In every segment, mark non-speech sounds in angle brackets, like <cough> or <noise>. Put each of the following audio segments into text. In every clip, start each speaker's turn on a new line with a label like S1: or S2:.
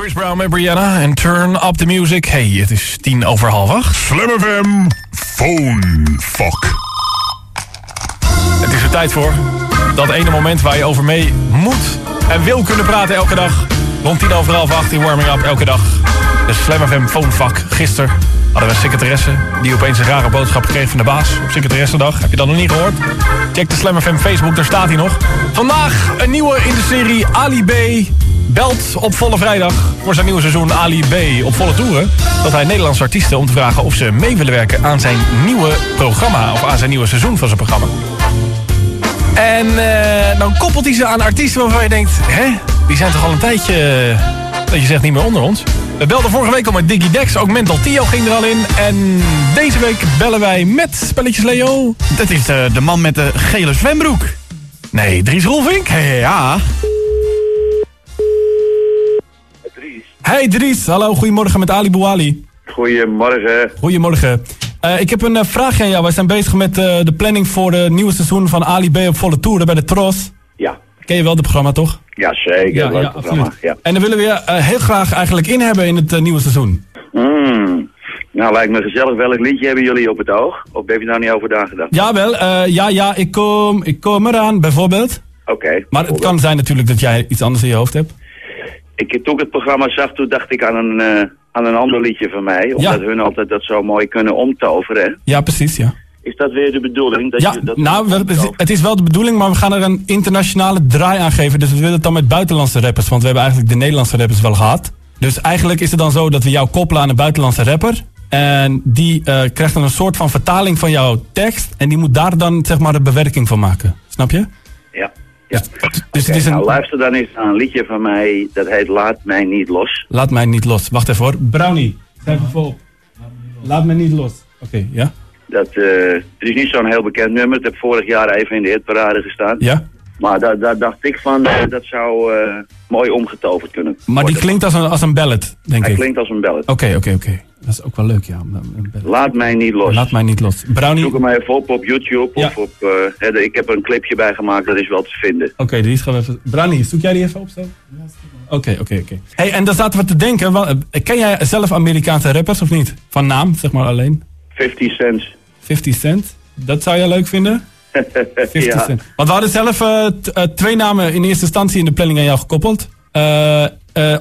S1: Chris Brown met Brianna en Turn Up The Music. Hey, het is tien over half acht.
S2: Slam FM Phone Fuck.
S1: Het is er tijd voor. Dat ene moment waar je over mee moet en wil kunnen praten elke dag. Rond tien over half acht in Warming Up elke dag. De Slam FM Phonevak. Gisteren hadden we een secretaresse die opeens een rare boodschap kreeg van de baas op secretaressendag. Heb je dat nog niet gehoord? Check de Slam FM Facebook, daar staat hij nog. Vandaag een nieuwe in de serie Ali B belt op volle vrijdag voor zijn nieuwe seizoen Ali B op volle toeren. Dat hij Nederlandse artiesten om te vragen of ze mee willen werken aan zijn nieuwe programma. Of aan zijn nieuwe seizoen van zijn programma. En eh, dan koppelt hij ze aan artiesten waarvan je denkt... hè, die zijn toch al een tijdje, eh, dat je zegt, niet meer onder ons. We belden vorige week al met Diggy Dex, ook Mental Tio ging er al in. En deze week bellen wij met Spelletjes Leo.
S3: Dat is de, de man met de gele zwembroek.
S1: Nee, Dries Rolvink.
S3: Ja.
S1: Hey Dries, hallo, goedemorgen met Ali Bouali.
S4: Goedemorgen.
S1: Goedemorgen. Eh, ik heb een uh, vraagje aan jou. Wij zijn bezig met uh, de planning voor het nieuwe seizoen van Ali B op volle toeren bij de Tros.
S4: Ja.
S1: Ken je wel het programma toch?
S4: Ja, zeker.
S1: Ja,
S4: Leuk
S1: ja,
S4: programma. Ja.
S1: En dan willen we je heel graag eigenlijk in hebben in het nieuwe seizoen.
S4: Mm. Nou, lijkt me gezellig. Welk liedje hebben jullie op het oog? Of heb je daar niet over nagedacht?
S1: Jawel, eh ja, ja, ik kom, ik kom eraan, bijvoorbeeld.
S4: Oké.
S1: Maar het kan zijn natuurlijk dat jij iets anders in je hoofd hebt.
S4: Ik, toen ik het programma zag, toen dacht ik aan een, eh, aan een ander liedje van mij. Omdat hun altijd dat zo mooi kunnen omtoveren.
S1: Ja, precies, ja.
S4: Is dat weer de bedoeling? Dat
S1: Ja,
S4: je dat
S1: nou, we- het is- het is wel de bedoeling, maar we gaan er een internationale draai aan geven. Dus we willen het dan met buitenlandse rappers, want we hebben eigenlijk de Nederlandse rappers wel gehad. Dus eigenlijk is het dan zo dat we jou koppelen aan een buitenlandse rapper. En die eh, krijgt dan een soort van vertaling van jouw tekst. En die moet daar dan zeg maar de bewerking van maken. Snap je?
S4: Ja.
S1: Dus het is een...
S4: nou, luister dan eens naar een liedje van mij. Dat heet Laat mij niet los.
S1: Laat mij niet los. Wacht even hoor. Brownie, schrijf even op. Laat mij niet los. Oké, ja?
S4: Dat, eh, het is niet zo'n heel bekend nummer. Het heeft vorig jaar even in de hitparade gestaan.
S1: Ja?
S4: Maar daar, daar dacht ik van, eh, dat zou eh, mooi omgetoverd kunnen
S1: Maar die klinkt als een, als een ballad, denk
S4: Hij
S1: ik.
S4: klinkt als een ballad.
S1: Oké, oké, oké. Dat is ook wel leuk, ja.
S4: Laat mij niet los.
S1: Laat mij niet los. Brownie.
S4: Zoek hem even op op YouTube.
S1: Ja.
S4: Of op, eh, ik heb er een clipje bij gemaakt, dat is wel te vinden.
S1: Oké, die gaan we even. Brownie, zoek jij die even op zo? Oké, oké, oké. Hey, en dan zaten we te denken. wel, ken jij zelf Amerikaanse rappers of niet? Van naam, zeg maar alleen.
S4: 50 cents.
S1: 50 Cent. Dat zou jij leuk vinden? 50 <laughs>
S4: ja.
S1: Cent. Want we hadden zelf eh, t- eh, twee namen in eerste instantie in de planning aan jou gekoppeld. Eh,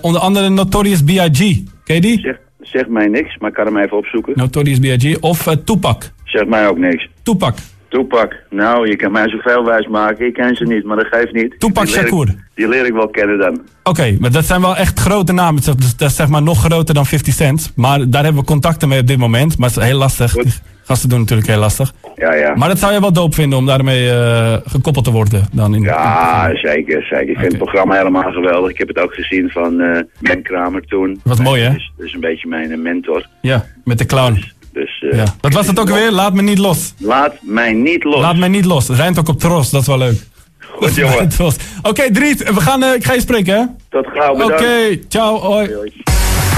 S1: onder andere Notorious B.I.G. Ken je die?
S4: Zeg, zeg mij niks, maar ik kan hem even opzoeken.
S1: Notorious B.I.G. Of Tupac.
S4: Zeg mij ook niks.
S1: Tupac.
S4: Toepak. Nou, je kan mij zoveel wijs maken. Ik ken ze niet, maar dat geeft niet.
S1: Tupac Shakur.
S4: Die leer ik wel kennen dan.
S1: Oké, maar dat zijn wel echt grote namen. Dat is, dat is zeg maar nog groter dan 50 Cent. Maar daar hebben we contacten mee op dit moment. Maar het is heel lastig.
S4: Goed.
S1: Gasten doen natuurlijk heel lastig.
S4: Ja, ja.
S1: Maar dat zou je wel doop vinden om daarmee eh, gekoppeld te worden. Dan in,
S4: Ja, zeker, zeker. Ik vind
S1: Oké.
S4: het programma helemaal geweldig. Ik heb het ook gezien van eh Ben Kramer toen.
S1: Wat mooi, hè?
S4: Dus, dus een beetje mijn eh, mentor.
S1: Ja, met de clown.
S4: Dus, eh,
S1: Ja. Wat was het ook alweer? Laat me niet los.
S4: Laat mij niet los.
S1: Laat mij niet los. Het rijmt ook op tros. Dat is wel leuk.
S4: Goed, <laughs> jongen.
S1: Oké, Driet. We gaan, ik ga je spreken, hè?
S4: Tot gauw,
S1: Oké,
S4: bedankt.
S1: ciao. Hoi.
S4: Hoi.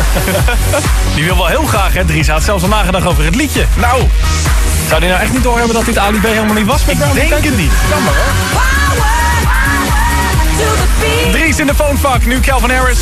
S4: <laughs>
S1: Die wil wel heel graag, hè, Dries. Hij had zelfs al nagedacht over het liedje. Nou, zou hij nou echt niet doorhebben dat dit Ali B helemaal niet was met Brown?
S3: denk het niet.
S1: Jammer. Dries in de phonevak. Nu Calvin Harris.